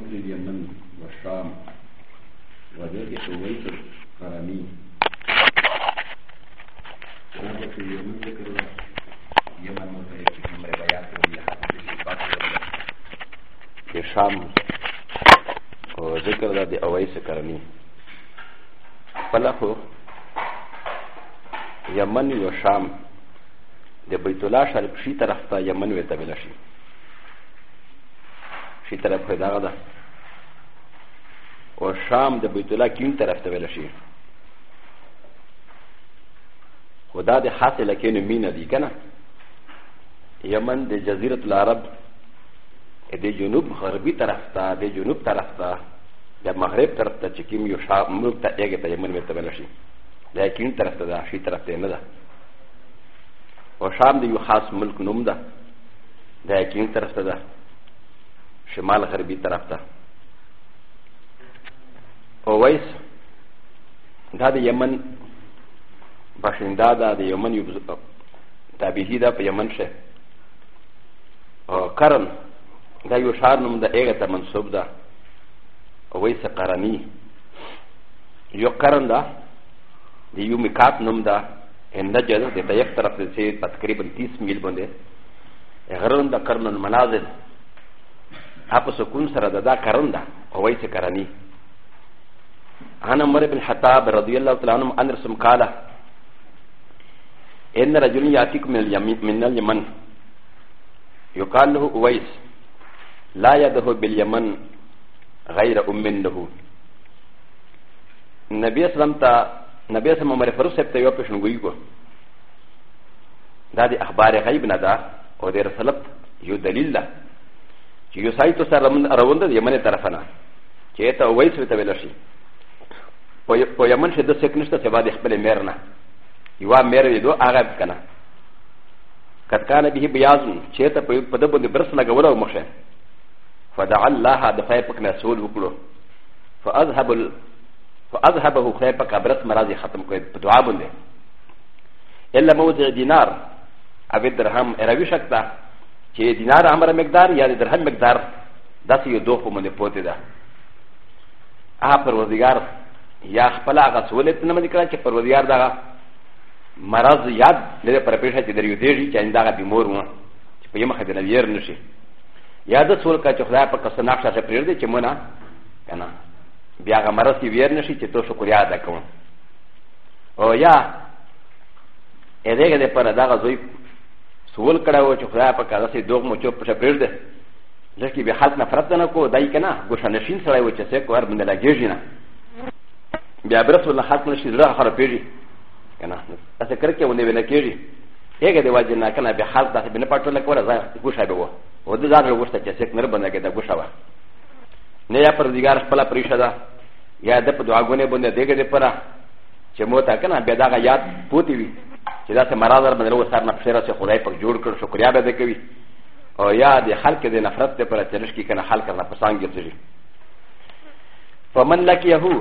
وذكر اليمن والشام وذلك سويت القرني وذكر اليمن ذكر اليمن متيكف من الروايات واللحاظ بالصفات في شام وذكر ذا اويس القرني فلخو یمن یو شام د بیت الله شرق شي طرف ته یمن ویته بل شي شي طرف پیدا ده او شام د بیت الله کیم طرف ته ویل شي خدا د حاصله کې نه مینه دي کنه یمن د جزیره العرب د جنوب غربي طرف ته د جنوب طرف ته د مغرب طرف ته چې کیم یو شام ملک ته یې ته یمن ته ویل شي لیکن طرف ته دا شي طرف ته نه ده او شام د یو خاص ملک نوم ده لیکن طرف ته ده شمال غربي طرف ته اویس دا د یمن باشنده ده د یمن یو تابعي ده په یمن شه او کرن دا یو شار نوم ده هغه ته منسوب ده اویس قرنی یو کرن ده د یو میکات نوم ده هندجه ده د یو طرف ته تقریبا 30 میل باندې غرن ده کرن المنازل هغه سکون سره ده دا کرن ده اویس قرنی عن عمر بن الخطاب رضي الله تعالى عنه أن رسم قال إن رجل يأتيكم من اليمن يقال له أويس لا يده باليمن غير أم له نبي اسلام تا نبي اسلام عمر فروس سبت يو پشن گوئی کو دا دی اخبار غیب ندا او دی رسلت یو دلیل دا چی یو سایتو سر روند دا یمن طرفنا چی ایتا اویس ویتا ویلشی په یمن شي د څه نشته چې بعد خپل مېر نه یو مېر یې دوه هغه کنه قد كان به بياض چې ته په دې باندې برس لګول او مشه فدع الله د خیر پک نه سول وکړو فاذهب ال... فاذهبه خیر پک برس مرضی ختم کوي په دعا باندې الا موضع دینار او درهم راوي شکتا چې دینار امر مقدار یا درهم مقدار داسې یو دوه باندې پوتې ده هغه پروردګار یا خپل هغه سولت نه مني کړه چې پروردګار دا مرض یاد لري پر پېښه چې دریو دیږي چې انده بیمور و چې په یم خدای نه ویر نشي یاد سول کا چې خدای په قصه نقشه ته پرېږدي چې مونږ کنه بیا هغه مرض یې ویر نشي چې تو شکر یاد کوم او یا ا دې دې پر دا غوي سول کړه و چې خدای په قصه سي دوغ مو چوپ شه پرېږدي ځکه به خلک نفرت نه کو دای کنه ګوښه نشین سره و چې څه کوار باندې لاګیږي نه بیا برس ولا حق نشي زړه خرابېږي کنه تاسو کړ کې ونه ویل کېږي هغه دی واجب نه کنه به حال داسې بنه پټول کوله ځای ګوښه به و و دې ځان له ګوښه چې څوک نه باندې کې دا ګوښه و نه یا پردګار خپل پریښه ده یا د په دعاګونه باندې دغه دې پره چې موتا کنه به دا یاد پوتی وي چې دا څه مراد در باندې و سر نه پښه راځي خدای پاک جوړ کړ شکریا به کوي او یا د خلک د نفرت ته پر چرش کې کنه حل کرنا پسانګي ته فمن لك يهو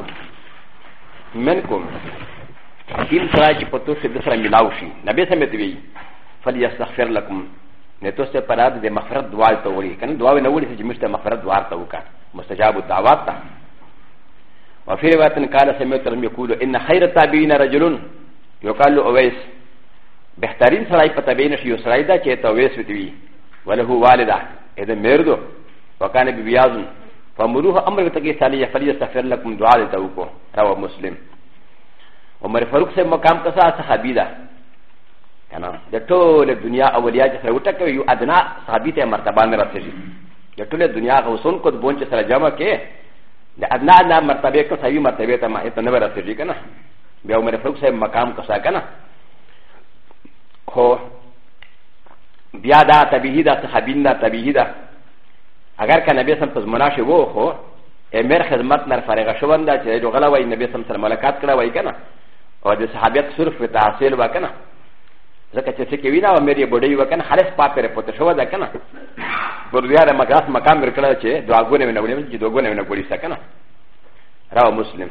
منكم كيم سراج پتوش دسرا ملاوشي نبي سمتوي فليستغفر لكم نتوسته پراد د مغفرت دعا ته وری کنه دعا نه وری چې مشته مغفرت دعا ته وکا مستجاب الدعوات ته وفي روايه قال سمعت لم يقول ان خير التابعين رجل يقال له اويس بهترین سړی په تابعین شي سړی دا چې ته اويس وتوي وله والده اذا مردو وكان ببياض فمروه امر تکی سالی فلی سفر لکم دعا دیتا وکو روا مسلم عمر فاروق سے مقام کسا صحابی دا کنا د ټول دنیا اولیاء چې سره وټکوي یو ادنا صحابی ته مرتبه نه رسېږي د ټول دنیا غوسون کو بون چې سره جمع کې د ادنا ادنا مرتبه کو صحیح مرتبه ته ما ته نه رسېږي کنه بیا عمر فاروق صاحب مقام کسا کنه خو بیا دا طبيعي دا صحابین دا طبيعي دا اگر که نبی سم تزمنا شي وو خو امیر خدمت نر فارغه شوند چې جو غلا وای نبی سم سره ملاقات کړه وای کنه او د صحابیت صرف په تحصیل وکنه ځکه چې څه کې وینا و مېری بډې وکنه خالص پاپره پته شو ده کنه بردیاره مقاس مقام ورکړه چې دواګونه نه ولې چې دواګونه نه ګوري سکنه راو مسلم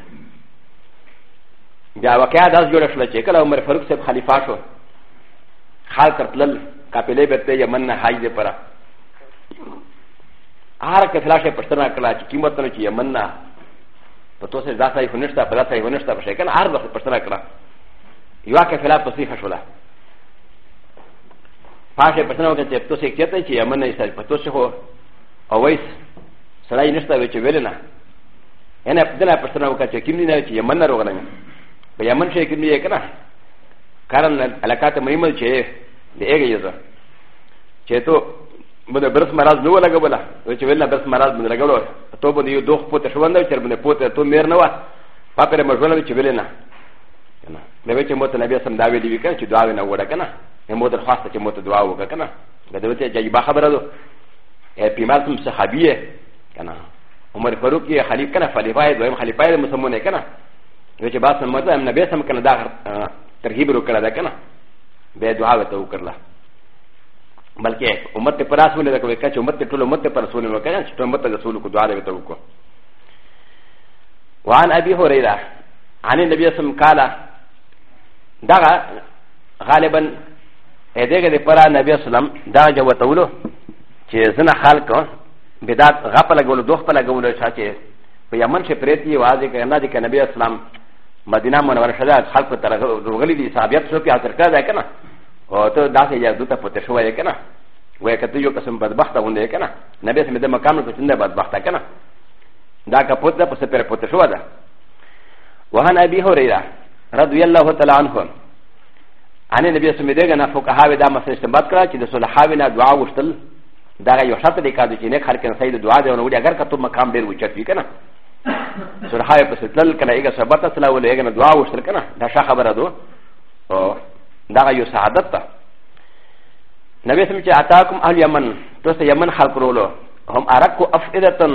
بیا واقعا داس جوړ شو چې کله عمر فاروق صاحب خلیفہ شو خال کړتل کاپلې به ته یمن نه حاجه پره アラケフラシェプスナカラチキモトルチヤマナパトセザサイフォニスタパラサイフォニスタパシェケンアラバスプスナカラヨアケフラプスリファシュラパシェプスナケテプトセケテチヤマナイサイパトセホアウェイスサライニスタウェチウェルナエナプデナプスナカチキミナチヤマナロガナヤマンシェキミヤケナカランアラカタマリマチェエゲヨザチェト من برس مرض نو لگا بلا وچ ویلا برس مرض من لگا بلا تو بن یو دوخ پوت شوند چر بن پوت تو میر نو پاپره مجول وچ ویلنا کنا مے وچ موت نبی سم دا وی دی کنا چ دعا نہ وڑا کنا مے موت خاص چ موت دعا وگا کنا گدوتے جای با خبر دو اے پیمار سم صحابی ہے کنا عمر فاروق یہ خلیفہ کنا خلیفہ ہے دویم خلیفہ ہے مسلمان ہے کنا وچ با سم مت نبی سم کنا دا ترغیب رو کلا دا کنا بے دعا وتو کرلا バルケー、おもてパラソルでかち、おもてとろもてパラソルのキャンチ、ともてのソルクドアレトウコ。ワンアビホレラ、アニンデビアスムカラ、ダガ、ガレバン、エデゲデパラナビアスラム、ダジャワトウロ、チェズナハルコ、ビダガパラゴルドパラゴルシャチェ、ビアマンシェプレティワゼケナディケナビアスラム、マディナマンワシャダ、ハルコタラゴルリサビアプソキアテカダケナ。او ته داسې یا دوته پته شوی که نه وای که ته یو قسم بدبخته غوندې که نه نبی سمې د مکانو ته څنګه بدبخته که نه دا کپوت ده پسې پرې پته شوه ده وهن ابي هريره رضي الله تعالى عنه ان النبي سمې دغه نه فقهاوې دا مسله استنباط کړه چې د صلحاوې نه دعا وشتل دا یو شرط دی کادو چې نه خلک نه سید دعا دی نو اگر کته مقام ډیر وچت وی کنه صلحاوې پسې تل کنه یې سبب ته سلام ولې نه دعا وشتل کنه دا ښه خبره ده دغه یو سعادت ده نبی سم چې اتاکم اهل یمن تاسو یمن خلق رولو هم ارکو افئدتن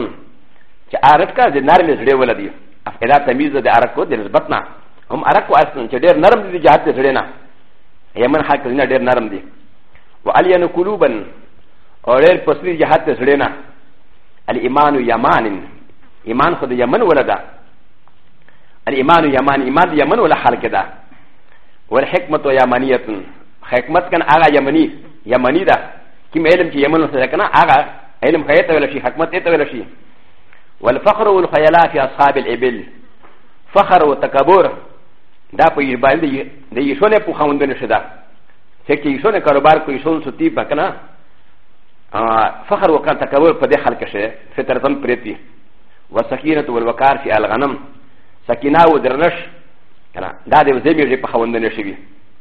چې ارک کا د نرم زړه ولدي افئده تمیز د ارکو د نسبت نه هم ارکو اصلا چې ډیر نرم دي جهات زړه نه یمن خلق نه ډیر نرم دي والین قلوبن اور ډیر پسلی جهات زړه نه الايمان یمان ایمان خو د یمن ولدا الايمان یمان ایمان د یمن ولا خلق ده والحكمه يمنيه حكمت كان اغا يمني يمني دا كم علم كي يمن كان اغا علم خيط ولا شيء حكمت ايت ولا شيء والفخر والخيلاء في اصحاب الابل فخر وتكبر دا په یبال دی د یشونه په خوندل شدا چې یشونه کاروبار کوي شون ستی بکنه فخر وکړه تکبر په دې خلک شه فطرتن پریتی وسکینه والوقار في الغنم سکینه و درنش کنه دا د زمي لري په خوند نه شي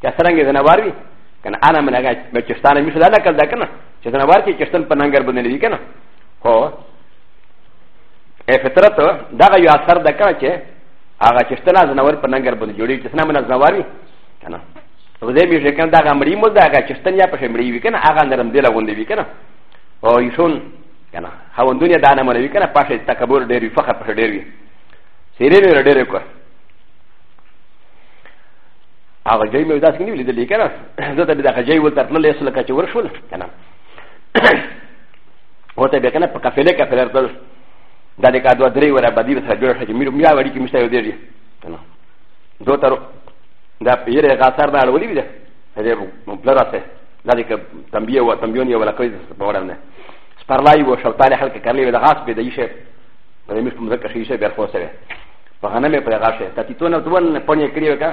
چې څنګه زنوار وي کنه انا منګه بچستانه مشه دا کړ دا کنه چې زنوار کې چشتن په ننګر باندې لري کنه هو ا فطرت دا یو اثر د کنه چې هغه چشتنه زنوار په ننګر باندې جوړي چې څنګه من زنوار وي کنه زمي چې کنه دا غمړی مول دا هغه چشتن یا په شمړی وي کنه هغه نرم دی لغوندې وي کنه او یشون کنه خوندونه دا نه مړ وي کنه پښه تکبر ډېر وي فخر په ډېر وي سیرې ډېر وي هغه جای مې داسې نیولې دلې کنه زه ته به دا جای ولته تل لیس لکه چې ورشول کنه وته به کنه په کفله کې فلر تل دا دې کا دوه درې ورا باندې سره جوړ شي مې میا وړي کې مشته یو دی کنه دوه تر دا پیره غاثر دا ولې وی ده دې مو بل راته دا دې تنبیه او تنبیون یو ولا کوي په وړاندې نه سپرلای وو شوطان حل کې کړلې دا غاص به دې شي په دې مشته مزه کې شي به خو سره په غنمه په غاصه تاتې تو نه دوه نه پونې کړی وکړه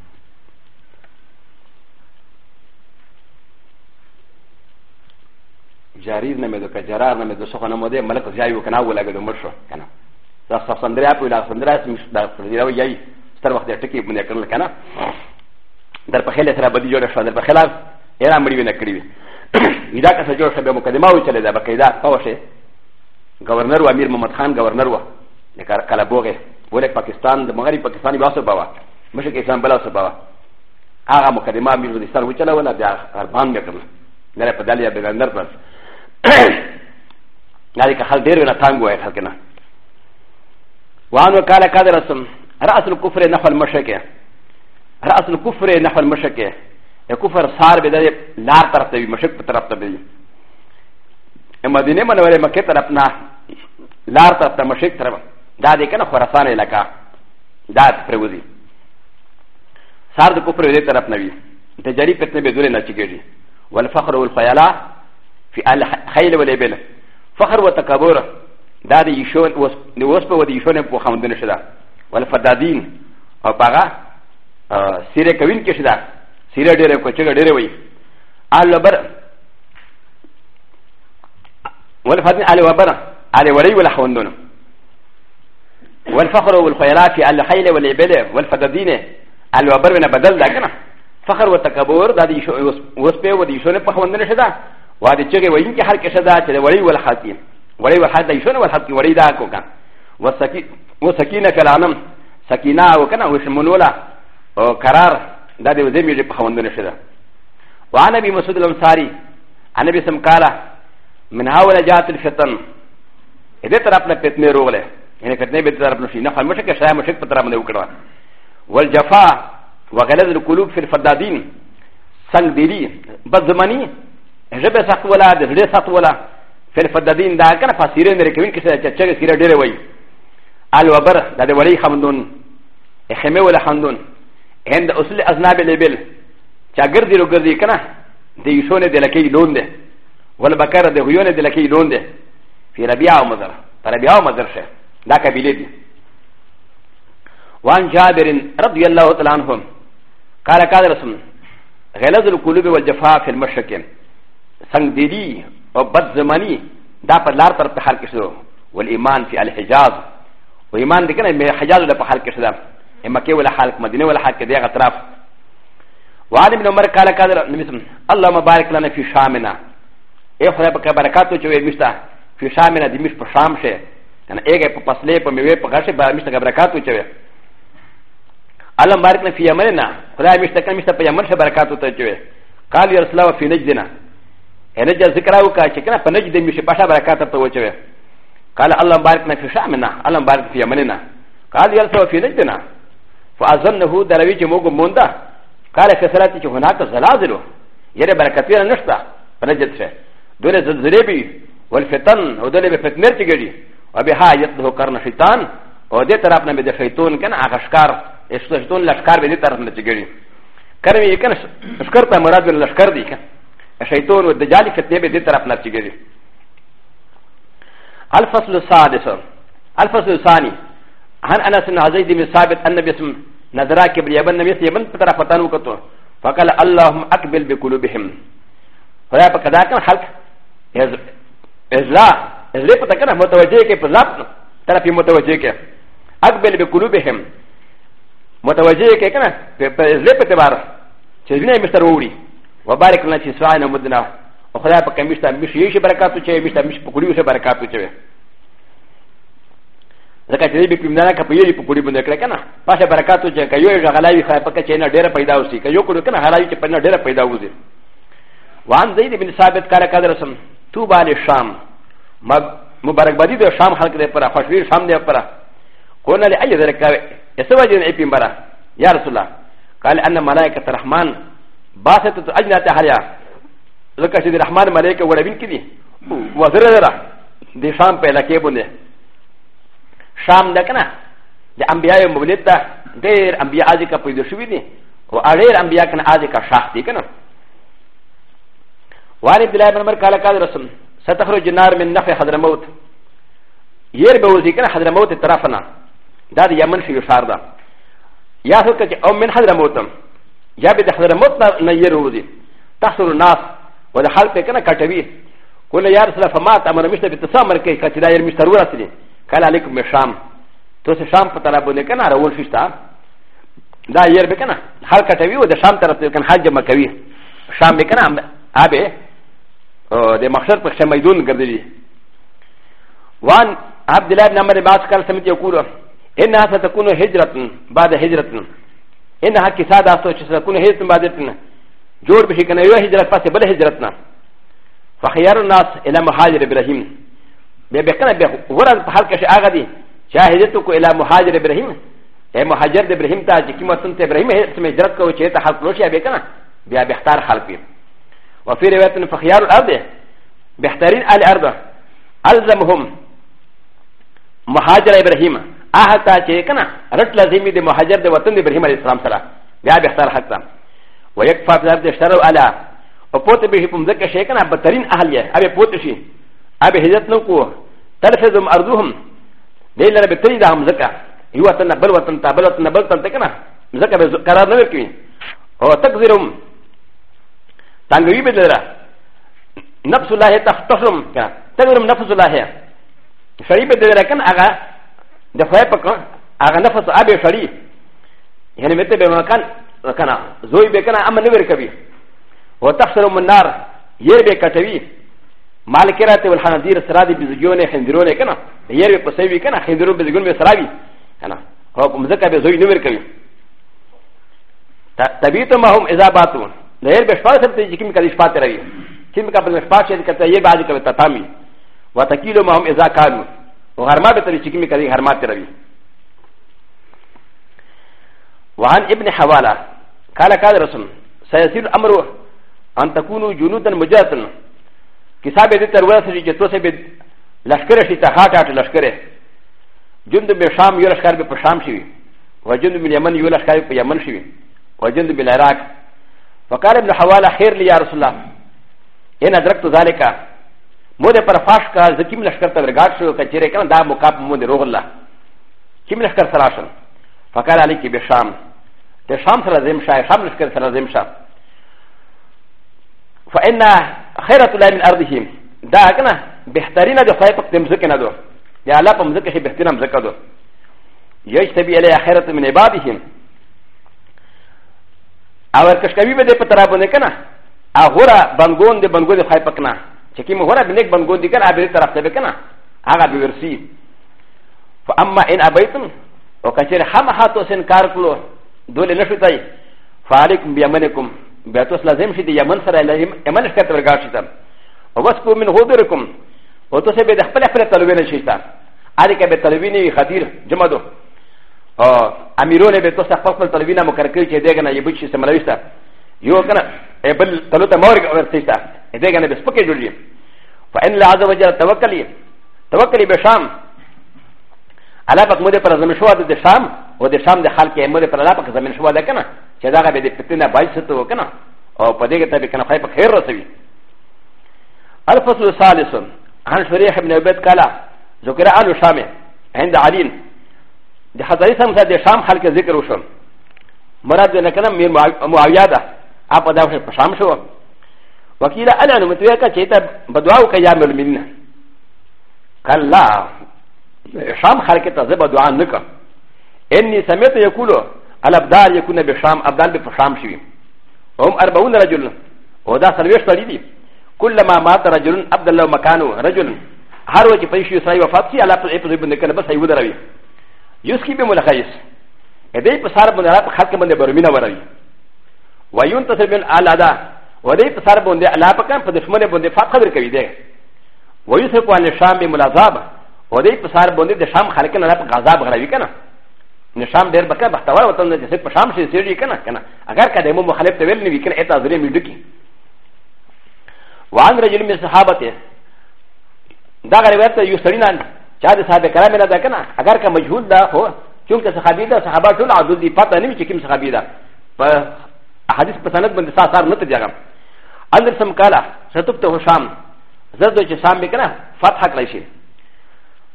جاريز نمدو كجرار نمدو سخن نمدو ملك زيايو كنا ولا قدو مرشو كنا دا سفندريا پو دا سندريا مش دا فرزيرا وياي ستر وقت ټکی بنه کړل کنه در په خله سره بدی جوړ شو در په خلاف ایرا مړی ونه کړی وی دا که جوړ شبه مقدمه و چلے دا بقیدا پوشه گورنر و امیر محمد خان گورنر و د کله بوغه ولې پاکستان د مغرب پاکستاني باسه باوا مشک اسلام بلا سه باوا هغه مقدمه امیر دستان و چلا ولا بیا اربان میکم نه په دالیا بلندر پس なぜかハルデルな単語やかけな。ワンのカラカダラスン、ラスのコフレナファルマシェケ。ラスのコフレナファルマシェケ。エコファルサーベデラータティ、マシェクタラタビ。エマディネマノレマケタラプナ、ラータタマシェクタラ。ダディケナファラサネラカ。ダープレウディ。サードコフレデタラプナビ。でジャリペテベドレナチゲリ。والفخر والخيالات في الخيل والابل فخر وتكبر دا د یشون د وسپه و د یشون په خوندنه شدا والفدادین او پاغا سیره کوین کې شدا سیره ډیره کوچګه ډیره وای آل وبر والفدادین آل وبر آل وری ولا خوندنه والفخر والخيرات في الخيل والابل والفدادين آل وبر نه بدل دا کنه فخر وتکبر دا د یشون وسپه و د یشون په خوندنه شدا و ا د چغه و ان کې هر کې شدا چې وړي ول حاتي وړي ول حاتي شنو ول حاتي وړي دا کو کان و سکی و سکینه کلانم سکینه او کنه و شمنولا او قرار دا دې زمې په خوندونه شدا و انا بي مسعود الانصاري انا بي سم قالا من هاول جات الفتن دې طرف نه پتنې روغله یعنی پتنې به طرف نشي نه خاموش کې شای مشک په طرف نه وکړه والجفا وغلظ القلوب في الفدادين سنگ دیری بد زمانی جبه ساتولا د زړه ساتولا فل فددين دا کنه فسيره مې کوي کسه چې چې سيره ډېره وي الوبر د دې وړي خمدون خمه ولا خمدون هند اصل اذناب لبل چا ګرځي رو ګرځي کنه د یشونه د لکې لون ده ول بکر د غيونه د لکې لون ده في ربيع او مزر ربيع او مزر شه دا قبيله دي وان جابر رضي الله تعالى عنهم قال قال رسول غلظ القلوب والجفاء في المشركين سنگ دیری او بد زمانی دا پر لار پر پہل کے شروع والایمان فی الحجاز و ایمان دیکھنا میں حجاز ولا پہل کے شروع ہے مکہ ولا حال مدینہ ولا حال کے دے اطراف وعلی بن عمر قال قال اللهم بارک لنا فی شامنا اے خدا پاک برکات تو چوی مشتا فی شامنا دی مش پر شام شے انا ایک پر پسلے پر میوے پر غشے بار مشتا برکات تو چوی اللهم بارک لنا فی یمننا خدا مشتا کنا مشتا پر یمن سے برکات تو چوی قال یا رسول الله فی نجدنا ا ن ج ا ذكرى وكا شكرا فنجد مشي باشا بركاتا توجه قال الله باركنا في شامنا الله بارك في يمننا قال يلتو في نجدنا فاظنه درويج موغو موندا قال كسراتي هناك زلازل يرى بركتنا نشتا فنجد شيء دون الزلزلبي والفتن ودون بفتنتي جري وبها يده قرن شيطان ودى ترابنا بدا شيطان كان عشكار اشتون لشكار بدى ترابنا تجري كرمي كان اشكرتا مراد من الاشكار دي كان شيطان والدجال فتنه بدي طرف لا تيجي الفصل السادس الفصل الثاني عن انس بن عزيز بن ثابت ان باسم نذراك بن يمن نبي يمن طرف فتن وكتو فقال اللهم اقبل بقلوبهم فلا بكذا كان حلق ازلا ازلا بتكن متوجه كي بزاب طرف متوجه كي اقبل بقلوبهم متوجه كي كان ازلا بتبار چه دنیا مستر ووري وبارك لنا في سوانا مدنا وخلاف كمشتا مش يشي بركاته شيء مشتا مش بكوريوش بركاته شيء ځکه چې دې پیمنه کا په یوه پکوړی باندې کړه کنه پاسه برکاتو چې کا یو غلای خای پکې چې نه ډېر پیدا وسی کا یو کړه کنه هرای چې پنه ډېر پیدا وځي وان زید بن ثابت کار کا درسم تو باندې شام مبارک بادی د شام خلق دې پر خوشویر شام دې پر کونه لای ذلک کا یسو وجه نه پیمبره یا رسول الله قال ان ملائکه الرحمن バセットとアジナタハリア、ザカシディラマンマレケウォレビンキディ、ワズレラ、ディシャンペラケボネ、シャムダカナ、ディアンビアヨモレタ、ディアンビアアジカプリドシュビディ、ウアレアンビアカンアジカシャティカナ。ワリディラマンマカラカラソン、サタフロジナーメンナフェハダモト、イエルボウズィカナハダモトトラファナ、ダディアマンシュシャーダ、ヤソケオメンハダモト。やべではらもたなやるで。たそのな、わらはるぺかなかたび。これやるさまたまらみしたびたさまけかちらやみしたらしに。かなりくめしゃん。とせしゃんぱたらぼねかならおしした。だやべかな。はかたびをでしゃんたらとかんはじまかび。しゃんべかな。あべ。でましゃんぱしゃまいどんがでり。وان عبد الله بن عمر باس قال سمعت يقول إنها ستكون هجرة بعد هجرة ان ها كسا داستو تشسكون هجرت بادتنا جور بشكل يو هجرت فاسي بلا هجرتنا فخيار الناس الى مهاجر ابراهيم بيبقنا بغرض حركه شاغدي شاهدتك الى مهاجر ابراهيم اي مهاجر ابراهيم تاج كما سنت ابراهيم اسم هجرت كو شيء تحرك لوشي بيكنا بيا بيختار خلقي وفي روايه فخيار الارض بيختارين الارض الزمهم مهاجر ابراهيم アハタチェケナ、ラッラゼミデモハジャーデワトンデブリマリスラムサラ、ガビサラハタ。ウェクファザーデシャロアラ、オポテビヒプムゼケシェケナ、バタリンアハリア、アベポテシー、アベヘジャトノコ、タルフェズムアドゥム、ディレベテリダムゼカ、ユワタナブルワタンタブルワタナブルタンテケナ、ゼカベズカラノキウィン、オタクゼロム、タングリベデラ、ナプスラヘタフトフム、タグルムナプスラヘ、シャリベデラケンアガ、د فای په هغه نفس ابي شړي یعنی مته به مکان کنه زوی به کنه امن ور کوي او تخسر من نار ير به کټوي مالک راته ول حنذير سرا دي بزګيونه خندرونه کنه ير به پسوي کنه خندرو بزګون به سراوي کنه او کوم زکه به زوی نور کوي تبيت ما هم اذا باتون د ير به شپه سره چې کوم کله شپه تروي چې کوم کله شپه چې کته ير باندې کوي تاتامي وتکيلو ما هم اذا كانوا و هرما بتري چكمي كذي هرما تربي وعن ابن حوالة قال قال رسم سيصير الأمر أن تكونوا جنودا مجاتا كسابة دي ترولا سجي جتوسي بد لشكرة شي تخاطع لشكرة جند بشام يو لشكار بشام شوي وجند من يمن يو لشكار بيمن شوي وجند بالعراق فقال ابن حوالة خير لي يا رسول الله إن أدركت ذلك モデパファシカ、ザキムラシカタルガシュウ、カチレカンダムカプモデローラ。キムラシカサラシャン。ファカラリキビシャム。テシャムサラゼムシャイ、シャムラシカサラゼムシャ。ファエナ、ヘラトラインアルディヒム。ダーガナ、ベタリナデファイプテムズケナド。ヤラパムズケヘベティナムズケド。ヨシテビエレアヘラトミネバディヒム。アワーカシカビベデパタラボネケナ。アゴラ、バンゴンデバンゴデファイプケナ。チキムホラビネクバンゴディガラビルタラフテベカナアラビウシファアマエンアバイトンオカチェルハマハトセンカークロドレネフィタイファーリクビアメネコムビアトスラゼムシディアマンサラエメネスカトルガシタオワスプミンホドルコムオトセベデフェレタルウェネシタアリケベタルウィニーハディルジャマドアミロネベトサファクルタルウィナモカルキューチェデガナイブチセマラウィスタよかな、えぶん、たぶん、もりがわせた。え、でがね、スポケルリ。ファンラザワジャー、タワカリ、タワカリベシャム。アラパクモデパラザメシュワデシャム、ウデシャムデハルケモデパラパクザメシュワデカナ、シャザーベディペテナバイセトウカナ、オパデゲタビカナファイパヘロセビ。アルファスルサーリソン、アンシュレヘムネベッカラ、ゾケラアルシャメ、エンダアリン。で、ハザリサムサデシャムハルケゼクロション。مراد نه کنه میر معاویه ده アパダウシャパシャムシュワワキラアナムトゥエカチェタバドアウカヤメルミンカラシャムハケタゼバドアンヌカエンニサメトヤクロアラブダーヤクネベシャムアブダルビファシャムシュウィオムアバウンラジュルオダサルウェスタリディクルママタラジュルンアブダルマカノラジュルンハロチパシューサイワファツィアラプエプリブンデカナバサイウダラビユスキビムラハイスエディプサーブンアラブハケマンデバルミナワラビ وينتصر من الا دا ودي تصار بوندي الا بكم فدشمنه بوندي فتح خبر كوي دي ويوسف عن الشام بملاذاب ودي تصار بوندي د شام خلقنا لا غذاب غلوي كنا نشام ډېر بکا بختور وطن د جسد په شام شي سیږي کنه کنه اگر کده مو مخالف ته ویل نه وکړي اته ځلې میډکی وان رجل من صحابته دا غریبت یو سړی نه چا د صاحب کرام نه دا کنه اگر که مجهول دا هو چونکه صحابي دا صحابه ټول عدد دي پته نه چې کوم صحابي دا په حديث بسند بن ساسار نتجاغم اندر سمكالا ستبته شام زردو چه شام بكنا فتح كلايشي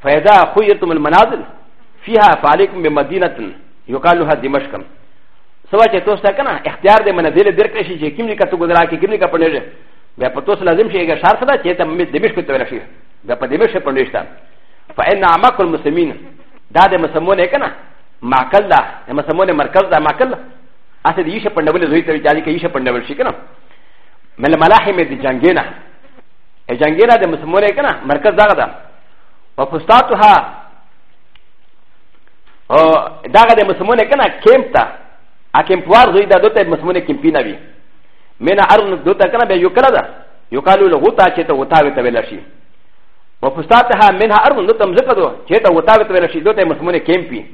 فإذا خيرتم المنازل فيها فعليكم بمدينة يقال لها دمشق سوا چه توستا كنا اختيار ده منزل در كلاشي چه كم لكا تو گدرا كي كم لكا پنجه بیا په توس لازم شي اگر شار خدا چه تا ممید دمشق تو رشي بیا په دمشق پنجشتا فإن عمق المسلمين دا ده مسمونه كنا معقل ده مسمونه مرکز ده معقل ده アセディシャパンダブルズウィットリジャーキーシャパンダブルシキナメルマラヘメディジャンゲナエジャンゲナデムスモレキナマルカザガダワフスタートハーダガデムスモレキナケンタアケンプワーズウィダドテムスモレキンピナビメナアルンドタカナベユカラダユカルウォタチェタウォタウェタベラシワフスタートハメナアルンドタムズカドチェタウォタウェタベラシドテムスモレキンピ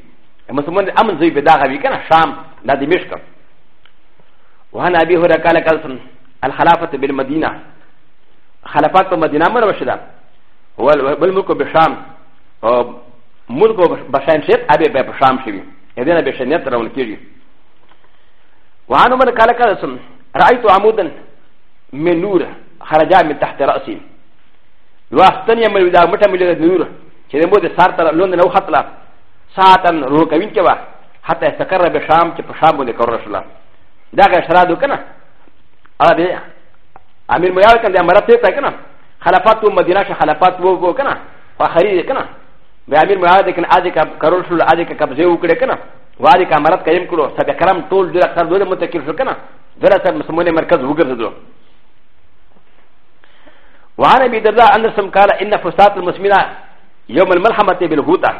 ムスモレアムズウィダガビキナシャムナディミシカ وعن ابي هريره قال كالسن الخلافه بالمدينه خلافات المدينه مر وشدا والملك بشام ملك بشام شيب ابي بشام شيبي اذن بشام يترون كيجي وعن عمر قال كالسن رايت عمودا من نور خرج من تحت راسي واستني من ودا متى من نور چې مو د سار تر لوند نو خطلا ساعتن روکوین کې وا حتی استقر بشام چې په شام باندې کور رسول الله だがしらどかなあれアミルモヤーカンでアマラテタカナハラパトマディラシャハラパトウボカナファハリデカナでアミルモヤーディカンアジカカロシュアジカカブゼウクレカナワディカマラカイムクロサビカラムトウルダカドルモテキルカナドラサムスモネマカズウグルド وعن ابي درداء ان سم قال ان فساد المسلمين يوم الملحمه بالهدى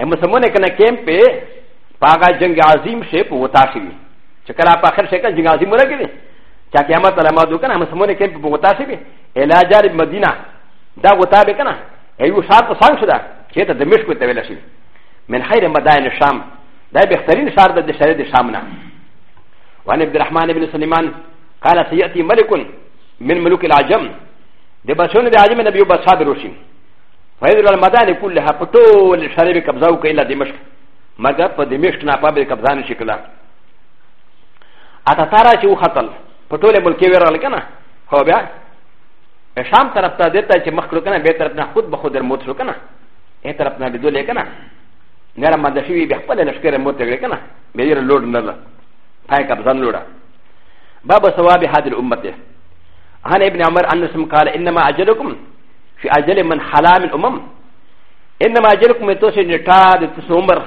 المسلمون كان كيمبي فاغا جنگ عظيم شيب وتاشمي چې کله په اخر شکل جنازي مړه کړي چا قیامت علما دو کنه هم سمونه کې په غوتا سي به علاجار مدینه دا غوتا به کنه ایو شار په څنګه شدا چې ته دمشق ته ویل شي من خیر مدائن شام دا بهترین شار د شهر د شام نه وان عبد الرحمن بن سليمان قال سياتي ملك من ملوك العجم د بشون د عجم نبی بادشاہ دروشي فیضل المدائن كلها پټول شهر به قبضه وکړه دمشق مگر په دمشق نه پابه قبضه نشي کړه アタタラチウハタル、パトレムキウエラルカナ、ホビア、エシャンタラプタデタチマクロカナ、ベタナフッバホデモツロカナ、エタラプナデドレカナ、ナラマダシビビアパレナスケレモテレカナ、ベリアローナラ、パイカブザンローラ。ババサワビハデルウマテ。عن ابن عمر أن اسم قال إنما أجلكم في أجل من حلال الأمم إنما أجلكم توسي نتاد تسومر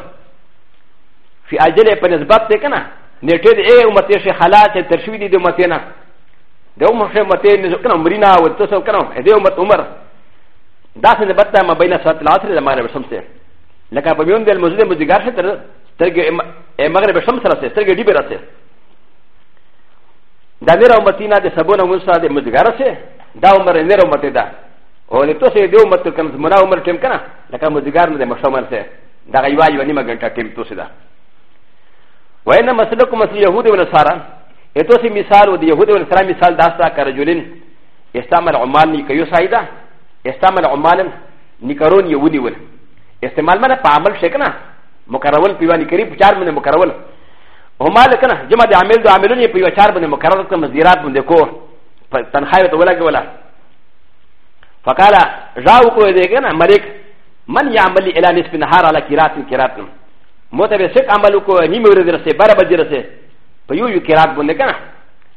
في أجل بنسبة كنا ネテレエウマテシハラチェテシュディデマテナデオマシェマテネズクナムリナウトソクナエデオマトマダセネバタマバイナサトラテレマレブサムセレカパミョンデルモズデムディガシェテレゲエマレブサムサラセテレゲディベラセダネラマティナデサボナムサデムディガラセダウマレネロマテダオレトセデオマトカムズムラウマテムカナレカムディガラデマシャマセダガイワイワニマガンタテムトセダ وإن مسلكم مثل يهود ونصارى اتوسي مثال ودي يهود ونصارى مثال داستا كرجلين استعمل عمان نيكيو سايدا استعمل عمان نيكرون يهودي ون استعمال مانا فعمل شكنا مكرول بيواني كريب جار من مكرول هما لكنا جمع دي عمل دو عملون يبيو جار من مكرول كم زيرات من دكو تنخيب تولا جولا فقال جاوكو ديكنا مريك من يعمل إلى نصف نهار على كرات كراتن もたべせかまるこ、にもるでせ、ばらばでせ、ぷよゆきらぶんでかな、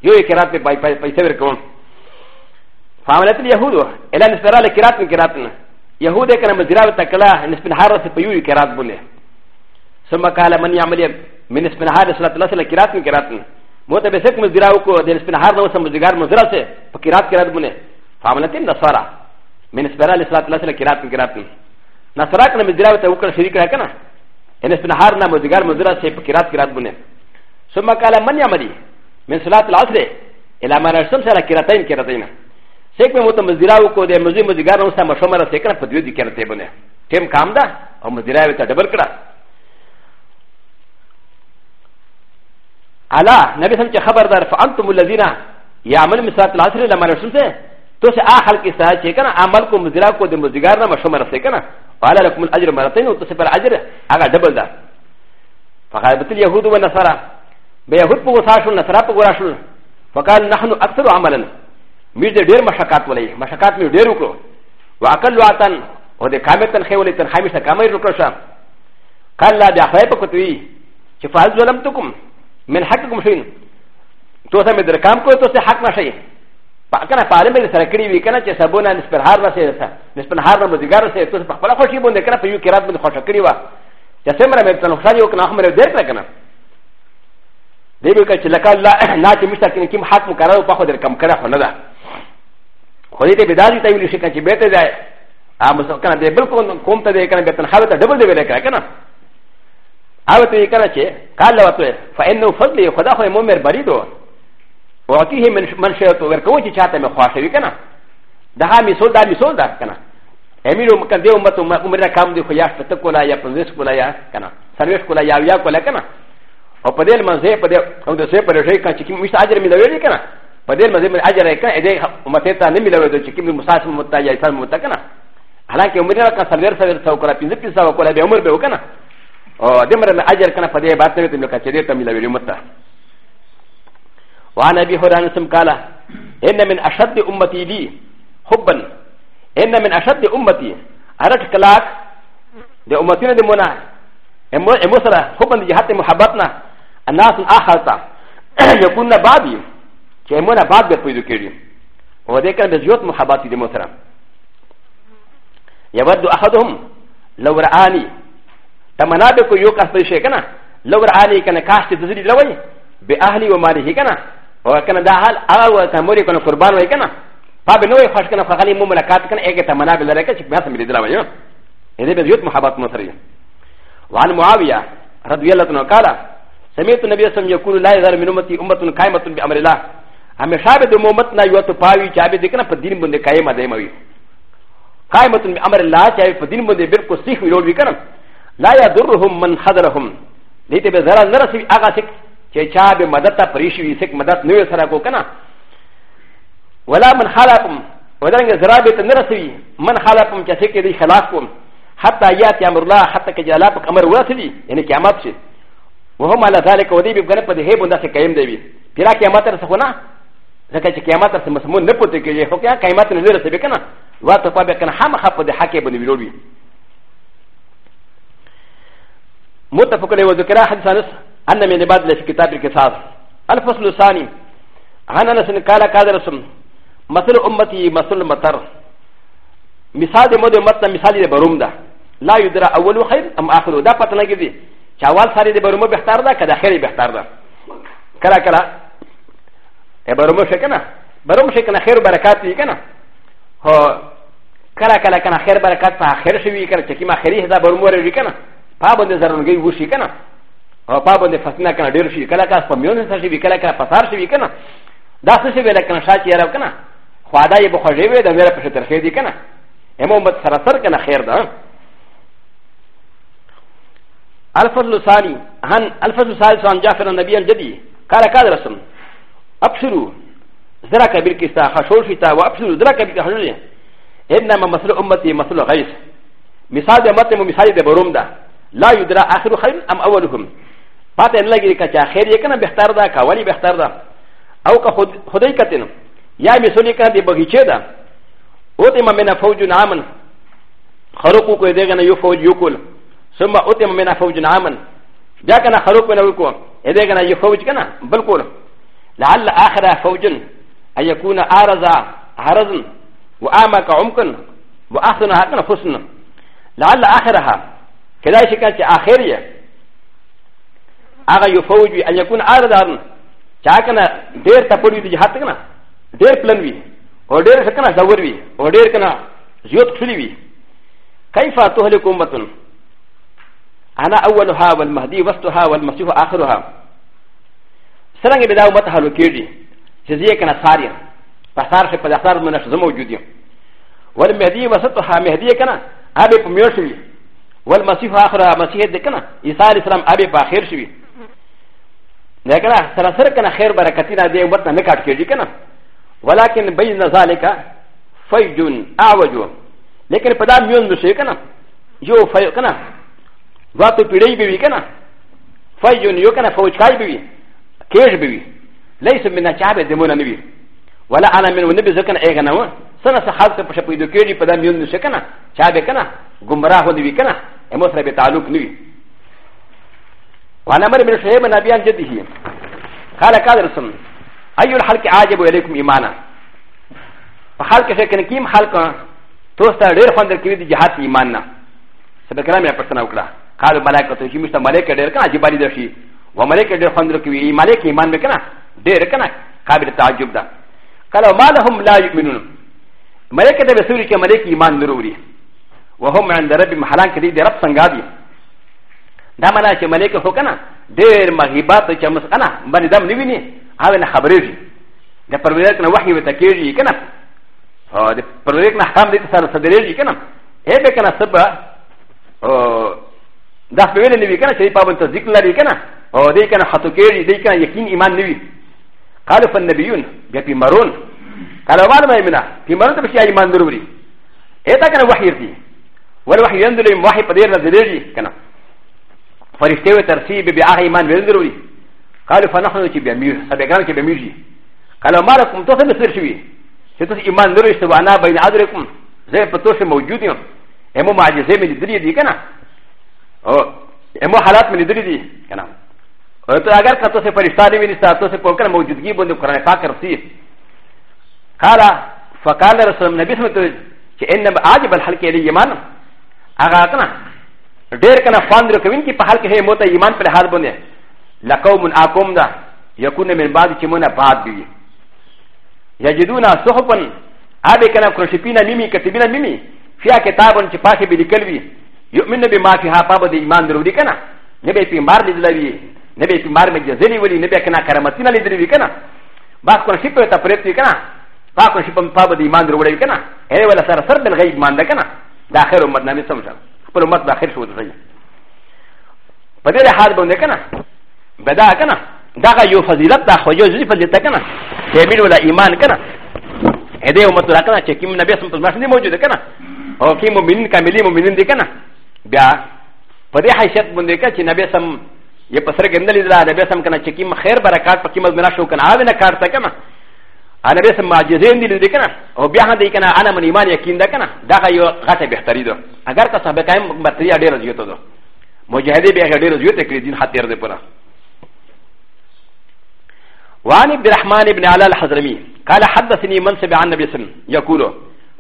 よゆきらべばいぱいせるこん。ファミレットヤフード、エランスペラレキランキラン、ヤフーデカナムジラータカラー、エスペンハラセぷよゆきらぶんで。そまからまにあまり、ミネスペンハラセラトラセラキランキラン。もたべせかむじらうこ、でスペンハラのさむじがむずらせ、パキラキラぶんで。ファミレットのさら、ミネスペラレスラトラセラキランキラン。なさらかのみじらうたうかしりかな。ان اسنهار نا مدغار مزرا سي فكرات كرات بنه ثم قال من يعملي من صلاه العصر الى ما نرسم سرا كراتين كراتين سيك من مت مزرا وكو ده مزي مزغار نو سما شمر سيكر پدوي دي كرتي بنه تم كام دا او مزرا وتا دبل كرا الا نبي سمچ خبردار فانتم الذين يعمل من صلاه العصر لما نرسم سرا とせあはるきさちかな、あまこむずらこでむずがなましょまらせかな、パラコムアジャマラテンとせパラアジャアがダブルだ。ファカルティヤフドウナサラ、ベアフッポウサシュン、ナサラポウラシュン、ファカルナハノアクトロアマラン、ミズディアマシャカトレイ、マシャカトミュディルクロ、ワカルワタン、オデカメタンヘウレタンハミシャカメルクロシャ、カラダハエポコトイ、シファズウラムトコム、メンハクコムシン、とせめてカムコトセハクマシェイ。パカナパレメルサクリビカナチェサボナンスペハーナセータ、ネスペハーナムディガラセータ、パパラホシボンデカラフユキラブンホシャクリワ、ジャセマラメルサンサヨカナハムレデルカナ。デビューカチェラカラ、ナチミサキンキムハクムカラオパホデルカムカラホナダ。これでビダリタユリシカチベテダイ、アムソカナデブルコンコンタデカナベタンハルタデブルデベレカナ。アウトイカナチェ、カラワトエ、ファエンノフォルディ、ファダホエモメルバリド。و ت ي ه من شئت و ر ك و ج ي شاتا من خواشي كنا دها مسول دا مسول دا كنا اميرو مكان دي امتو امرنا كام دي خياش فتكولا يا پنزيس كولا يا كنا سرويش كولا يا ويا كولا كنا و پدل منزي پدل او دسي پدل شئ كنا چكي مشت عجر من دويري كنا پدل منزي من عجر كنا اده امتتا نمي لوي دو چكي مساس ممتا يا انسان ممتا كنا حالانکه امرنا كان سروير سروير سو كنا پنزي پنزي سو كولا بي عمر بيو كنا و دمرنا عجر كنا پدل باتنا بيو كنا چدير تمي لوي متا وعن ابي هريره سم قال ان من اشد امتي لي حبا ان من اشد امتي ارك كلاك د امتنا د منا امسرا حبا لجهات محبتنا الناس الاخرة يكون بابي كمنا باب بيدو كيري وذكر بزيوت محبتي د مسرا يود احدهم لو راني تمنا بكو يوكا سيشيكنا لو راني كان كاشتي تزيد لوي باهلي ومالي هيكنا وكان دا حال او تموري كنا قربان ويكنا فبنوي خش كنا فخلي مو ملاقات كنا ايه تمنا بالركه شك بيات ملي دلا ويو اذا بيوت محبات مصريه وعن معاويه رضي الله عنه قال سمعت النبي صلى الله عليه وسلم يقول لا يزال من امتي امه قائمه بامر الله اما شابد امتنا يوت باوي جابد كنا فدين بند قائمه دائموي قائمه بامر الله جاي فدين بند بالكو سيخ ويرول ويكنا لا يضرهم من حضرهم ليت بزرا نرسي اغاسك چې چا به مدد ته پریشي وي سک مدد نه سره کو کنه ولا من خلقم ودرنګ زرا به ته نرسوي من خلقم چې سک دې خلاف کوم حتى ياتي امر الله حتى كجلا بك امر ورسلي يعني قیامت شي وهم على ذلك ودي بغنى قد هي بندا سے قائم دیوی پیرا قیامت رس ہونا زکہ چ قیامت رس مسمون نہ پتے کہ ہو کیا قیامت نظر رس بکنا وا تو پابے کنا ہم خف دے حق بن ویلوی متفق علیہ وذکرہ حدیث انس أنا من بعد في كتاب الكتاب الفصل الثاني عن أنس قال قال رسم مثل أمتي مثل مطر مثال مد متنا مثال بروم ده لا يدرى أول خير أم آخر ده پتنا كده شوال ساري ده بروم بختار ده كده خير بختار ده كلا كلا بروم شكنا بروم شكنا خير بركات دي كنا هو كلا كلا كنا خير بركات فخير شوي كنا چكي ما خيري هذا بروم وري كنا پابند زرنگي وشي كنا او پا باندې فتنه کنه ډیر شي کله کله پمیون سره شي کله کله پسار شي کنه دا څه شي ویل کنه شاته یاره کنه خو دا یې بخوږی وي دا میرا په شتر خې دي کنه امام بد سره سر کنه خیر ده الفضل الثاني هن الفضل الثالث عن جعفر النبي الجدي قال قال رسم ابشروا ذرا كبير كيستا خشول شتا وابشروا ذرا كبير خشول انما مثل امتي مثل غيث مثال امتي ومثال بروم ده لا يدرى اخر خير ام اولهم パテンラギリカチャヘリエカナベタダ、カワリベタダ、アウカホデカテン、ヤミソリカディボギチェダ、オテマメナフォジュナーマン、ハロココエデガナユフォジュコル、ソマオテマメナフォジュナーマン、ジャカナハロコナウコ、エデガナユフォジュカナ、ブルコル、ラアラアハラフォジュン、アヤコナアラザ、ハラズン、ウアマカオムコン、ウアソナハカナフォスナ、ラアラアハラハ、ケダシカチャアヘリエ、هغه یو فوج وي ان یکون عارضان چا کنه ډیر تپړ وي د جهاد کنه ډیر پلن وي او ډیر کنه زور وي او ډیر کنه زیوت خلی وي کیف تهلك امه انا اولها والمهدي وسطها والمسيح اخرها سرنګ بدا امت حلو کېږي چې زیه کنه ساري پسار شي په دفتر منش زمو موجود دي والمهدي وسطها مهدي کنه ابي په میوشوي والمسيح اخرها مسیح دې کنه عيسى عليه السلام ابي په اخر شوي だからサラサラカナヘルバラカティナディーバタメカキリカナ。ولكن بين ذلك فيج اعوج لكن قدام يوم نشيكنا يو فيكنا واتو بيري بيكنا فيج يوكنا فوجكاي بي كيش بي ليس من الشعب دمونا نبي ولا انا من ونبي زكنا ايغنا و سنه سحالت بشبيدو كيري قدام يوم نشيكنا شابكنا غمراه نبي كنا اموت ربي تعلق نبي وانا مر من شيء من ابي عن جده قال كادرسن اي الحلق عاجب اليكم ايمانا فحلق شكل كيم حلقا توستا غير فندر كيدي جهات ايماننا سبكرام يا بسنا وكلا قالوا ملائكه شي مشت ملائكه دير كان عجيب علي دشي وملائكه دير فندر كي ملائكه ايمان بكنا دير كنا قابل تعجب ده قالوا ما لهم لا يؤمنون ملائكه بسوري كملائكه ايمان نوري وهم عند ربهم حلان كدي رب سنغادي ダマラチマネカホカナ、デーマギバトチャムスカナ、バニダムニビニ、ハヴェンハブリジ。で、パブレクナワヒウタケジーキナ。で、パブレクナハムディサルサデレジーキナ。エベカナサバ、ダフェルニビカナ、シェイパブントズィクラリキナ。او دې کنه حتو کې دې کنه یقین ایمان نوي قال فالنبيون بیا پی مرون قال وعلم ایمنا پی مرون ته بشي ایمان ضروري اته کنه وحی دي ول وحی يندل وحی په دې نه دلېږي کنه فرشته و ترسی به هغه ایمان ویل ضروري قالو فنحن چې به میر سبګان چې به میږي قالو ما لكم تاسو به سر شوي چې تاسو ایمان نه لرئ وانا بین حضرکم زه په تاسو موجود یم همو معجزه مې لیدلې دي کنه او همو حالات مې لیدلې دي کنه او ته اگر که تاسو فرشته نه وینئ تاسو په کومه موجودګي باندې قران پاک رسي قال فقال رسول الله نبی صلی الله علیه وسلم چې انما عاجب الحلق الی ایمان هغه کنه ډېر کنه خوان درو کوین کې په حال کې موته ایمان پر حال باندې لقوم اقوم دا یکون من بعد چې مونږه بعد بي یجدون صحفن ابي کنه کرشپینا میمی کتبینا میمی فیا کتابن چې پاکه به لیکل وی یؤمن بما فيها پاب دې ایمان درو دي کنه نبی پیغمبر لیدل وی نبی پیغمبر مجزلی ولی نبی کنه کرامتینا لیدل وی کنه باز کرشپ ته پرېت وی کنه پاکه شپم پاب دې ایمان درو وړي کنه اې ولا سره سر بل غیب مان ده کنه داخل امت نامه سمجه خپل امت داخل شو دی په دې حال باندې کنه بدا کنه دا یو فضیلت دا خو یو ځې فضیلت کنه تیمین ولا ایمان کنه ا دې امت را کنه چې کوم نبی سم په ماشنه موجود کنه او کوم مؤمنین کاملین مؤمنین دي کنه بیا په دې حیثیت باندې کنه چې نبی سم یې پسره ګندلې دا نبی سم کنه چې کوم خیر برکات په کومه منا شو کنه اوبه نه کارته کنه انا بس معجزين دي لدي كنا او بيا هندي كنا انا من ايمان يقين ده كنا ده غيو غته بهتري دو اگر کا سبق ہے متریا ډیر زیاتو دو مجاهدی بیا ډیر زیاتو کړي دین خاطر ده پره وعن عبد الرحمن بن علاء الحضرمي قال حدثني منصب عن نبي سم يقول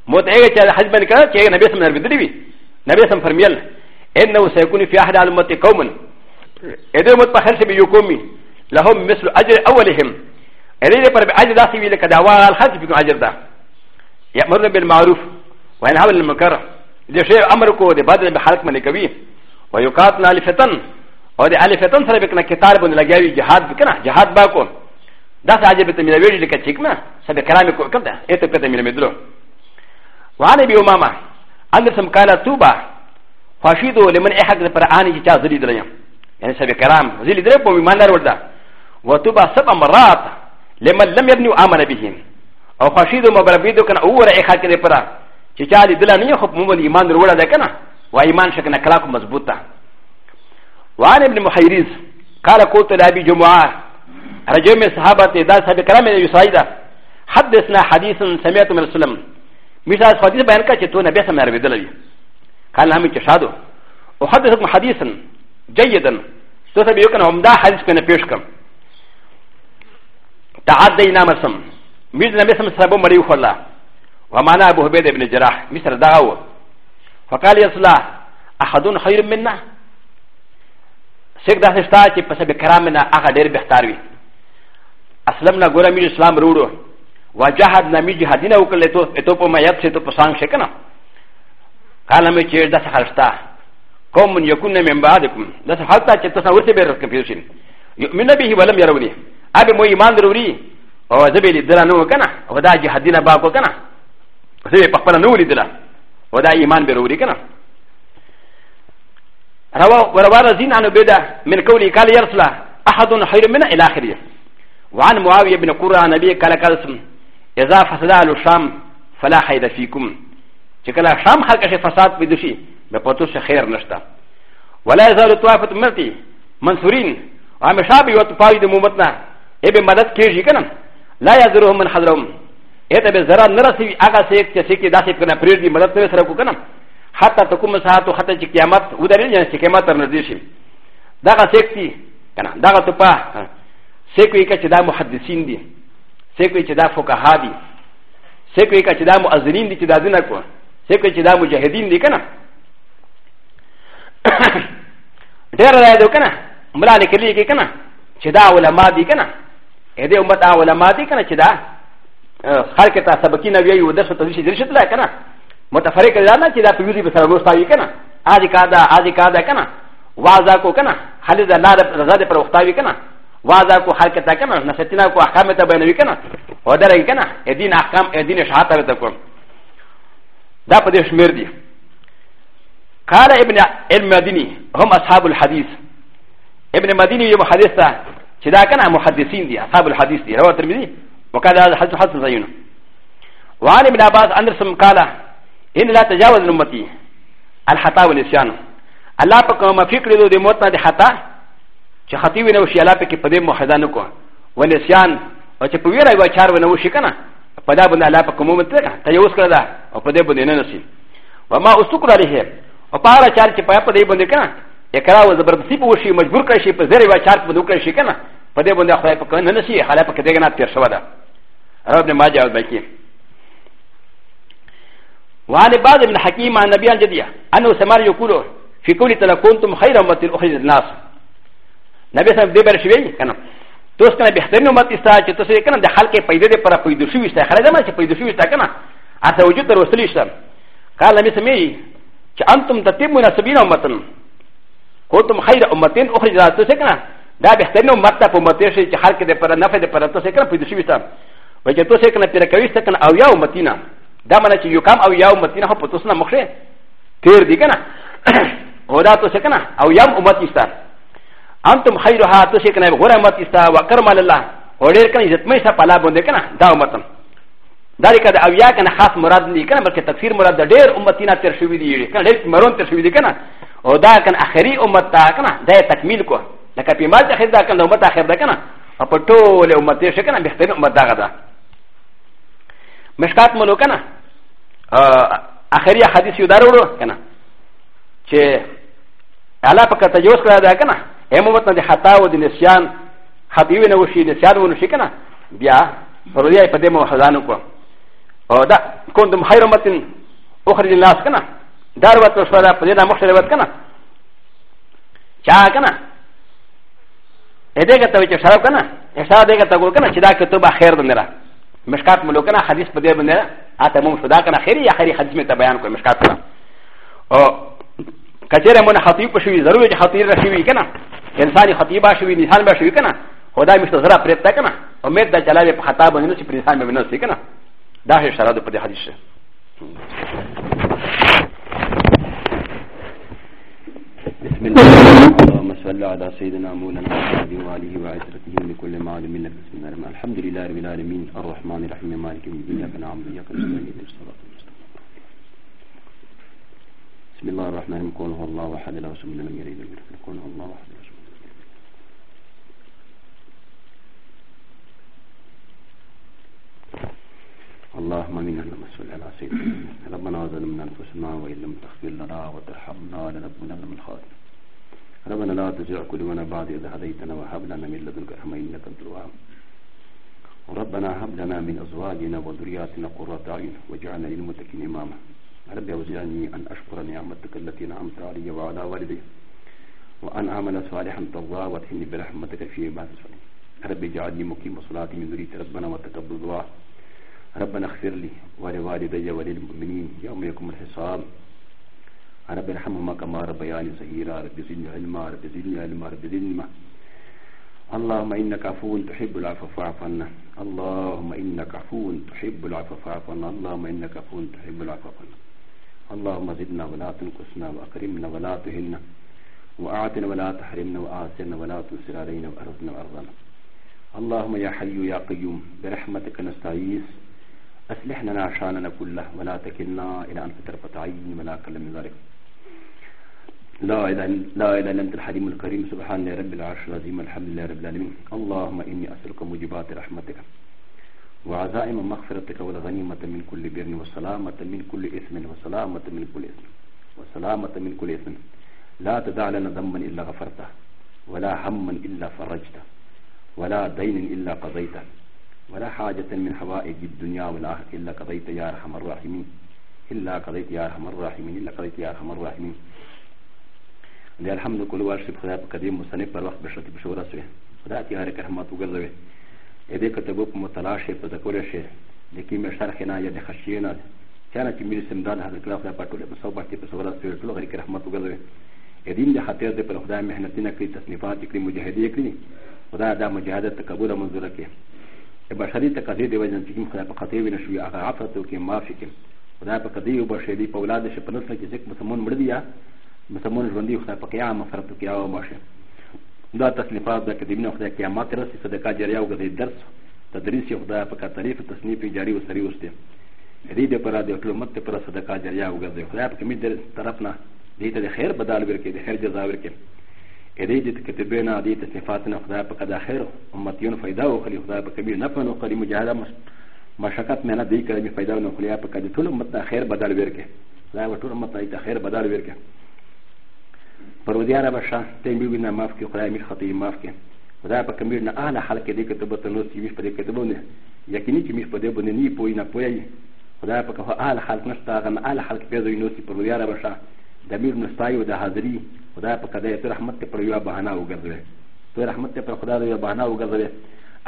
متعه چا حج بن کړه چې نبی سم نبی دی نبی سم فرمیل انه سيكون في احد الامه قوم اذا متخلف بيقومي لهم مثل اجر اولهم ا ل ي ن ب ر ب ع ج د ا س ي و ي ل ك د ا و ا ل خ ل ف ي ك ع ج ر د ا ي أ م ر ن بالمعروف و ي ن ه ا ل ا ل م ك ر ل ش ي أ م ر ك و د ب ا د ن بحلق من الكوي و ي ق ا ت ن ا ل ف ت ن و د ا ل ف ت ن س ر ب ك ن ا كتاب ن ل ج ا ي جهاد بكنا جهاد ا د ا س ع ج ب ت من ا ل و ي ل ك ت ش ك م ا سبب كلامك إيه وكذا ا ت ب ك ت من المدلو و ع ن ب ي و م ا م ا أ ن س م ا توبا فاشيدو لمن أ ح د ا ل ق ر آ ن ي ج ا زريد لنا يعني سبب كلام زريد لنا ومن ا ن ر و د ا وتوبا سبع مرات لما لم يبنوا امن بهم او خشيد مبربيدو كان اول اي خاطر پرا چې چا دې دلا نه خو مومن ایمان وروړه ده کنه و ایمان شک نه کلاک مضبوطه وعن ابن محيريز قال قلت لابي جمعه رجل من صحابه دا صحابه کرام یسعیدا حدثنا حديثا سمعت من رسول مثال حديث بیان کا چې تو نبی سم عربی دلوی قال هم چې شادو وحدثكم حديثا جيدا تو سبيو کنه عمدہ حدیث کنه پیش کم تعدينا مسم مثل مسم سبو مريو خلا ومعنى ابو هبيد بن جراح مثل دعوه فقال يصلى احدون خير منا سيك داسه شتا چې په سبب کرامنا هغه ډېر بهتر وي اسلمنا ګوره مې اسلام وروړو وجاهدنا مې جهادینا وکړل ته ته په میت څه ته په سانګ شي کنه قال مې چې داسه خلشتا قوم يكون من بعدكم داسه حالت چې تاسو ورته به رسکم پیوشین يؤمن به ولم يروني ابي مو ايمان ضروري او زبي لدلا نو كنا ودا جهادنا باكو كنا زبي بقبل نو لدلا ودا ايمان بروري كنا رواه ورواه زين عن عبيده من قوله قال يرسل احد خير منا الى اخره وعن معاويه بن قرى نبي قال قال اذا فسد اهل الشام فلا خير فيكم شكل الشام خلق فساد بدشي بقطوش خير نشتا ولا يزال طائفه مرتي منصورين وعم شابي وتفاوض مومتنا ا ب م د د ك ي ج ي ك ن م لا يزرهم من حضرهم ا ت ب ز ر ا نرسي ا غ ا سيك تسيكي داسك ن ا بريد م د د ت ر ك ن م حتى تكون مساحه حتى تكيامات ودرين يسكيمات نرديشي دغا سيكتي كان دغا تبا سيكوي كتدا محدثين دي سيكوي كتدا فكهادي سيكوي كتدا مؤذنين دي كتدا زنكو سيكوي كتدا مجاهدين دي كان دير رايدو كان ملالك ليكي كان チダーウラマディケナ ا د ي امت اول ما دي كنا چدا خلق تا سبكي نبي يو دس تدريش درشت لا كنا متفرق دانا چدا پيوري بسر مستوي كنا آدي كادا آدي كادا كنا وازا کو كنا حل دا لا رضا پر وختاوي كنا وازا کو خلق تا كنا نستنا کو احكام تا بينوي كنا ودرن كنا ا دين احكام ا دين شهادت تا کو دا پدش مير دي قال ابن المديني هم اصحاب الحديث ابن مديني يوم حديث چې دا کنه محدثین دي اصحاب الحديث دي رواه ترمذي وقال هذا حديث حسن زين وعن ابن عباس ان رسم قال ان لا تجاوز امتي الخطا والنسيان الله په کوم فکر دې د موت نه د خطا چې خطي ونه وشي الله په کې په دې موحدان کو ونسيان او چې په ویره یو چار ونه وشي کنه په دا باندې الله په کوم مت کنه تجاوز کړ دا او په دې باندې نه نسي وما استقر عليه او په هغه چار چې په دې باندې کنه ا ك ر ا و زبردسي بوشي مجبور كرشي بزري وشارك بدوكرشي كنا فدي بندى خلايا فكان نسي خلايا فكتيغنا تيرشوادا ربنا ما جاء بكي وعن بعض من حكيم عن نبي عن جديا انه سمار يقول في كل تلكونتم خير امه اخرى للناس نبي سمع دي برشوي كنا توسكنا بحترم امه استا تسوي كنا ده حلقه پیدا دي پر پیدا شو استا خلايا ما چ پیدا شو استا كنا اسا وجود در وسلي اسلام قال نبي سمي چ انتم تتمون سبيل امتن كنتم خير امتين اخرى جلالتو سكنا دا بهترين امتا پا امتين شئ چه خلق ده پرا نفع ده پرا تو سكنا پیدو شویستا وچه تو سكنا پیرا کوي سكنا او یا امتینا دا منا چه یو کام او یا امتینا خو پتوسنا مخشه تیر دی کنا او دا تو سكنا او یا امتیستا انتم خيرها تو سكنا غره امتیستا وکرم الله او دیر کنا عزتمشتا پلا بنده کنا دا امتن ダリカでアウヤーカンハスマラディカンバケタフィルマラディアウマティナテルシュウィディカンレッマロンテルシュウィディカナオダーカンアヘリウマタカナダイタミルコラカピマルタヘザカンダマタヘダカナアポトーレウマテシェカナビステルマダガダメシカトモノカナアヘリアハディシュダロロカナチェアラパカタヨスカラダカナエモバタデハタウディネシアンハビウィノシディシャドウノシカナビアロリアパデモハザノコ او دا كنتم خير امه اخرج الناس كنا داروات وشوالا فزيدا مخشروات كنا شا كنا هديك توجه شراب كنا اشترى ديك تقول كنا شدا كتب خير دنرا مشكات ملوكنا حديث بدير بنرا هاتا موم شدا كنا خيري يا خيري حديث متى بيان كل مشكات كنا او كثير من خطيب شوي ضروري خطير شوي كنا انساني خطيبه شوي نسان بشوي كنا خدا مشتزرا بريتا كنا امید دا چلاوي په خطا باندې نشي پرېسان مې نه سي کنه دا اشاره ده په دې حدیث بسم الله اللهم صل على سيدنا مولانا محمد وآله وعشرته لكل ما علم منك بسم الله الرحمن الحمد لله رب العالمين الرحمن الرحيم مالك يوم الدين إياك نعبد وإياك نستعين اهدنا الصراط المستقيم بسم الله الرحمن الرحيم قل هو الله أحد لا من لم يلد ولم يولد قل هو الله أحد Thank you. اللهم امين اللهم صل على سيدنا ربنا ظلمنا انفسنا وان لم تغفر لنا وترحمنا لنكونن من الخاسرين ربنا لا تزع قلوبنا بعد اذا هديتنا وهب لنا من لدنك رحمة إنك أنت الوهاب ربنا هب لنا من أزواجنا وذرياتنا قرة أعين واجعلنا للمتقين إماما ربي أوزعني أن أشكر نعمتك التي نعمت علي وعلى والدي وأن أعمل صالحا ترضى واتهني برحمتك في الصالحين ربي اجعلني مقيم صلاتي من ذريتي ربنا وتقبل دعاء ربنا اغفر لي ولوالدي وللمؤمنين يوم يقوم الحساب ربنا ارحمهما كما ربياني صغيرا رب زدني علما رب زدني علما رب زدني علما اللهم انك عفو تحب العفو فاعف عنا اللهم انك عفو تحب العفو فاعف عنا اللهم انك عفو تحب العفو فاعف عنا اللهم زدنا ولا تنقصنا واكرمنا ولا تهنا واعطنا ولا تحرمنا وآثرنا ولا تنصر علينا وارضنا وارضنا اللهم يا حي يا قيوم برحمتك نستعيذ أصلح لنا شاننا كله ولا تكلنا إلى أن طرفة عين ولا أقل من ذلك لا إله لا إلا أنت الحليم الكريم سبحان رب العرش العظيم الحمد لله رب العالمين اللهم إني أسألك موجبات رحمتك وعزائم مغفرتك والغنيمة من كل بر وسلامة من كل إثم وسلامة من كل إثم وسلامة من كل إثم لا تدع لنا ذنبا إلا غفرته ولا هما إلا فرجته ولا دين إلا قضيته ولا حاجة من حوائج الدنيا والآخرة إلا قضيت يا أرحم الراحمين إلا قضيت يا أرحم الراحمين إلا قضيت يا أرحم الراحمين د الحمد کول ورشي خدای په قدیم مصنف پر وخت بشته بشوره سوی خدای ته هر رحمت وګرځوي اې دې کتبو په مطالعه شي په ذکر شي لیکن مې شرح نه یا د خشیه نه چانه چې میر سمدان حضرت الله خدای په ټوله په صوبه کې په صوره سوی ټول غری رحمت وګرځوي اې دې د خاطر دې پر خدای مهنتینه کړی تصنیفات کړی مجاهدې کړی خدای دا مجاهدت تکبر منظور کړي بشري تقاضي دی وجه چې کوم خدای په قطعي وینه شوی هغه عفت او کې معاف شي خدای په قطعي او بشري په اولاد شي په نسل کې چې مسلمان مړ دی یا مسلمان ژوندي خدای په قیام مفرت کې او ماشه دا تکلیفات د اکادمینو خدای قیامت رسي صدقه جریه او غزي درس تدریس خدای په قطعي په تصنیف جاری او سری وسته دې د پر د حکومت ته پر صدقه جریه او غزي خدای په کمی طرف نه دې ته خیر بدل ورکړي د خیر جزا ورکړي ادي جت كتبنا دي تصفاتنا خدا بقدا خير امتيون فايدا وخلي خدا بكبير نفن وخلي مجاهدة مشاكات منا دي كلمة فايدا ونخليها بقدا طول امتنا خير بدل ويركه لا وطول امتنا ايتا خير بدل ويركه پرودیار بشا تیم بیو بنا ماف کی خدای می خطی ماف کی خدای په کمیر نه اعلی خلک دې کتب ته نو سی می په دې کتبونه یقیني چې می په دې باندې نی پوی نه پوی خدای په کوه اعلی خلک نشته غن اعلی خلک به دوی نو سی پرودیار بشا د میر نستایو د حاضری خدا په قدر ته رحمت پر یو بهانه وګرځي ته رحمت پر خدا یو بهانه وګرځي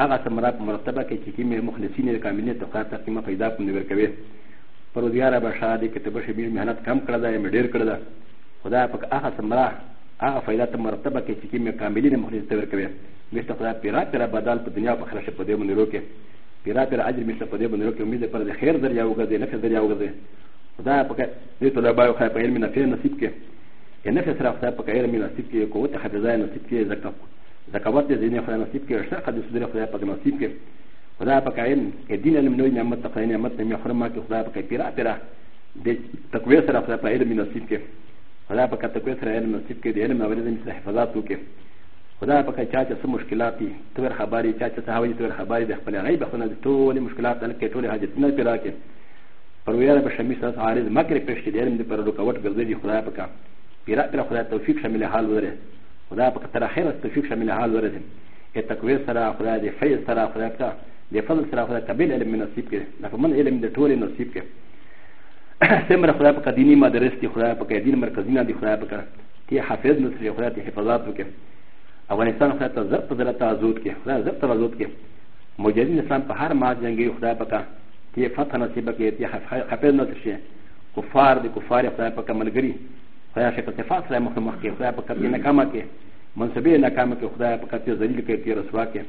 هغه ثمره په مرتبه کې چې کیمه مخلصین کاملین ته کار تک ما پیدا کوم نور کوي پروردگار به شاده کې ته به شی مهنت کم کړی دا یې ډیر کړی دا خدا په هغه ثمره هغه فائدہ ته مرتبه کې چې کیمه کاملین مخلص ته ورکوي مشته خدا پیرا پیرا بدل په دنیا په خرشه په دې باندې روکه پیرا پیرا اجر مشته په دې باندې روکه امید پر د خیر دریا وګرځي نه خیر دریا وګرځي خدا په دې طلبه او خیر په علم نه نصیب کې ا ن ف س ر ا ف ت ا ب ك ا ي ر من نصيب كي قوت حفظاء نصيب كي زكوات زين خ ل ا نصيب كي ارشاق قد يصدر خ ل ا ب ك نصيب كي خدا ب ك ا ي ن الدين علم نوي نعمت تقني نعمت نمي حرمة كي خدا ب ك ا بيرا بيرا تقوية سر ا ف ت ا ب ك ا ي ر من نصيب كي خدا ب ك ا تقوية سر ا ي ر من نصيب كي دي علم نوي نعمت حفظات كي خدا ب ك ا چاچا سم مشكلاتي تور خباري چاچا سهاوي تور خباري د خپل غيب خونه د ټولې مشکلات الکه ټولې حاجتونه پیرا کې پرویار به شمیس عارض مکر پیش کې د علم د پر رکوټ ګرځي خدا ب ک ا ピラピラフラトフィクシャミラハルウレフラパタラヘラストフィクシャミラハルウレエタクエサラフラデフェイサラフラタデファルサラフラタビルエレメントシピケラフマンエレメントトレントシピケセムラフラパカディニマデレスティフラパカディニマカディナディフラパカティハフェズムスリフラティヘファザトケアワネサンフラタザプザラタゾウケフラザプザラゾウケモジェリンサンパハマジャンギフラパカティファタナシバケティハフェズムスリフラパカカファーディコファーディフラパカマルグリー خدای شکل صفات خدای مخ مخ کې خدای په کتې ناکامه کې منصبې ناکامه کې خدای په کتې ذلیل کې کې رسوا کې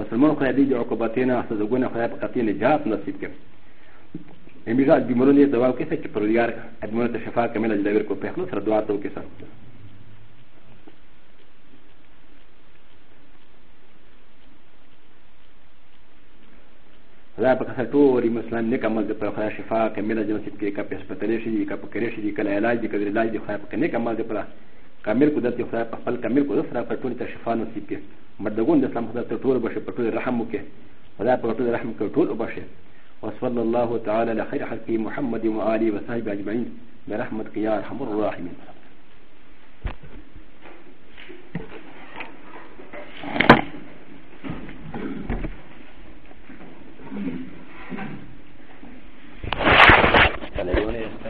مسلمان خدای دې د عقوبتینه سزاګونه خدای په کتې نجات نصیب کې امیزاد بیمارونه دوا کې چې پرودګار ادمونه شفا کمنه جوړ کو په خپل سره دعا ته وکړه ラパカサトリムスランネカマルデパラシファー、カメラジャンシピカペスパテレシー、カポケレシー、カララジカレラジファー、カネカマルデパラ、カメルコダティファー、パルカメルコダファー、パトリタシファーのシピ、マダゴンデサムダトルバシパトリラハムケ、ラパトリラハムケトルバシ、ワスファルラーターラハイハキ、モハマディムアリ、ワサイバジバイン、メラハマキヤー、ハムラハミン。Hallelujah